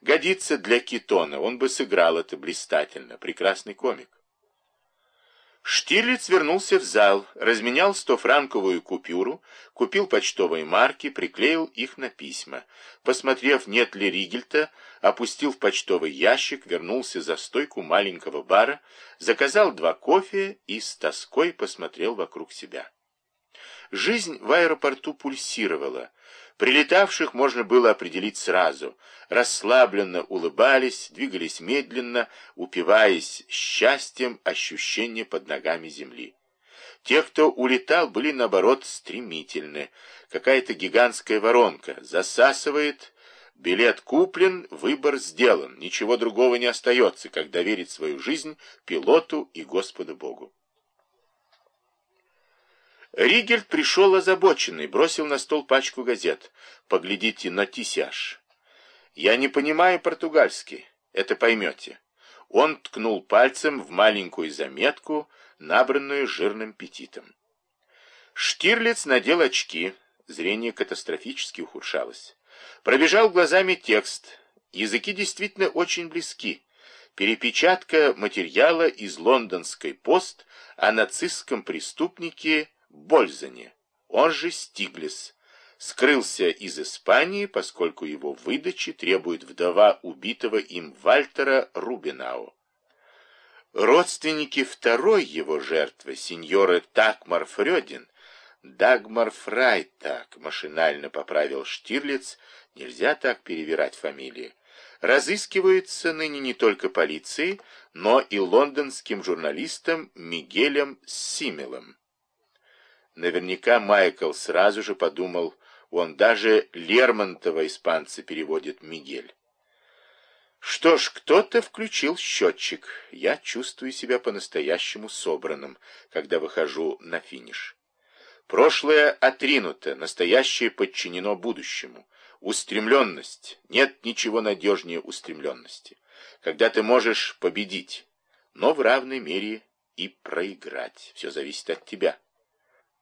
Годится для Китона, он бы сыграл это блистательно, прекрасный комик. Штирлиц вернулся в зал, разменял стофранковую купюру, купил почтовые марки, приклеил их на письма. Посмотрев, нет ли Ригельта, опустил в почтовый ящик, вернулся за стойку маленького бара, заказал два кофе и с тоской посмотрел вокруг себя. Жизнь в аэропорту пульсировала. Прилетавших можно было определить сразу. Расслабленно улыбались, двигались медленно, упиваясь счастьем ощущения под ногами земли. Те, кто улетал, были, наоборот, стремительны. Какая-то гигантская воронка засасывает, билет куплен, выбор сделан. Ничего другого не остается, как доверить свою жизнь пилоту и Господу Богу. Ригельд пришел озабоченный, бросил на стол пачку газет. Поглядите на тисяж. Я не понимаю португальский, это поймете. Он ткнул пальцем в маленькую заметку, набранную жирным петитом. Штирлиц надел очки, зрение катастрофически ухудшалось. Пробежал глазами текст. Языки действительно очень близки. Перепечатка материала из лондонской пост о нацистском преступнике Бользане, он же Стиглис, скрылся из Испании, поскольку его выдачи требует вдова убитого им Вальтера Рубинау. Родственники второй его жертвы, сеньоры Такмар Фрёдин, Дагмар Фрайтак, машинально поправил Штирлиц, нельзя так перевирать фамилии, разыскиваются ныне не только полицией, но и лондонским журналистом Мигелем Симелом. Наверняка Майкл сразу же подумал, он даже Лермонтова испанца переводит Мигель. Что ж, кто-то включил счетчик. Я чувствую себя по-настоящему собранным, когда выхожу на финиш. Прошлое отринуто, настоящее подчинено будущему. Устремленность. Нет ничего надежнее устремленности. Когда ты можешь победить, но в равной мере и проиграть. Все зависит от тебя.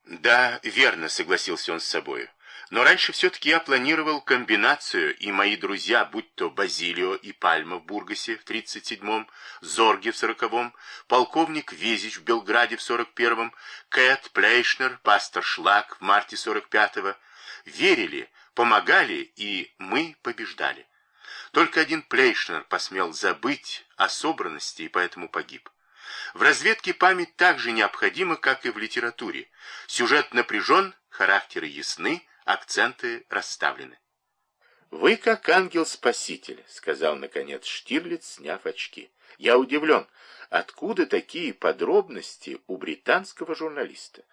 Да, верно, согласился он с собою. Но раньше все-таки я планировал комбинацию, и мои друзья, будь то Базилио и Пальма в Бургасе в 37-м, Зорге в 40-м, полковник Везич в Белграде в 41-м, Кэт Плейшнер, пастор Шлак в марте 45-го, верили, помогали, и мы побеждали. Только один Плейшнер посмел забыть о собранности и поэтому погиб. В разведке память так же необходима, как и в литературе. Сюжет напряжен, характеры ясны, акценты расставлены. «Вы как ангел-спаситель», — сказал, наконец, Штирлиц, сняв очки. «Я удивлен, откуда такие подробности у британского журналиста?»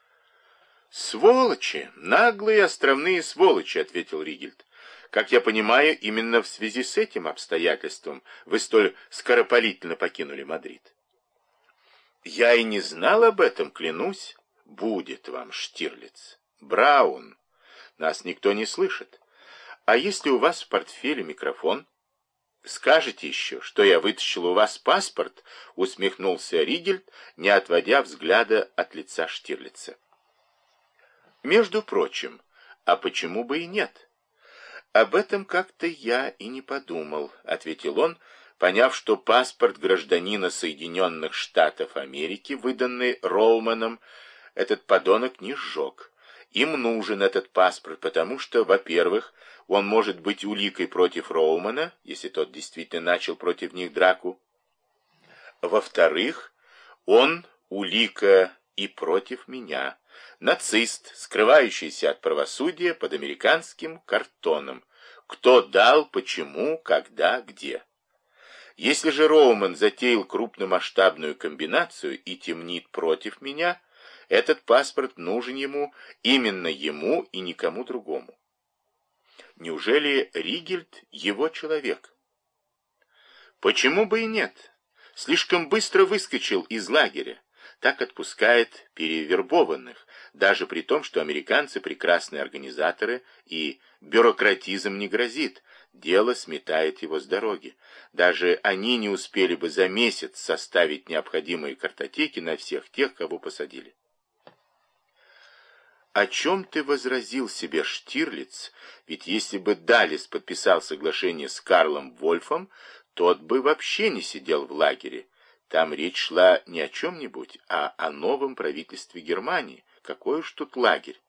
«Сволочи! Наглые островные сволочи!» — ответил Ригельд. «Как я понимаю, именно в связи с этим обстоятельством вы столь скоропалительно покинули Мадрид». Я и не знал об этом, клянусь. Будет вам, Штирлиц. Браун. Нас никто не слышит. А если у вас в портфеле микрофон? Скажете еще, что я вытащил у вас паспорт, усмехнулся Ригельд, не отводя взгляда от лица Штирлица. Между прочим, а почему бы и нет? Об этом как-то я и не подумал, ответил он, Поняв, что паспорт гражданина Соединенных Штатов Америки, выданный Роуманом, этот подонок не сжег. Им нужен этот паспорт, потому что, во-первых, он может быть уликой против Роумана, если тот действительно начал против них драку. Во-вторых, он улика и против меня. Нацист, скрывающийся от правосудия под американским картоном. Кто дал, почему, когда, где. Если же Роуман затеял крупномасштабную комбинацию и темнит против меня, этот паспорт нужен ему, именно ему и никому другому. Неужели Ригельд его человек? Почему бы и нет? Слишком быстро выскочил из лагеря. Так отпускает перевербованных, даже при том, что американцы прекрасные организаторы и бюрократизм не грозит, дело сметает его с дороги. Даже они не успели бы за месяц составить необходимые картотеки на всех тех, кого посадили. о чем ты возразил себе, Штирлиц? Ведь если бы Далис подписал соглашение с Карлом Вольфом, тот бы вообще не сидел в лагере. Там речь шла не о чем-нибудь, а о новом правительстве Германии. Какой уж тут лагерь.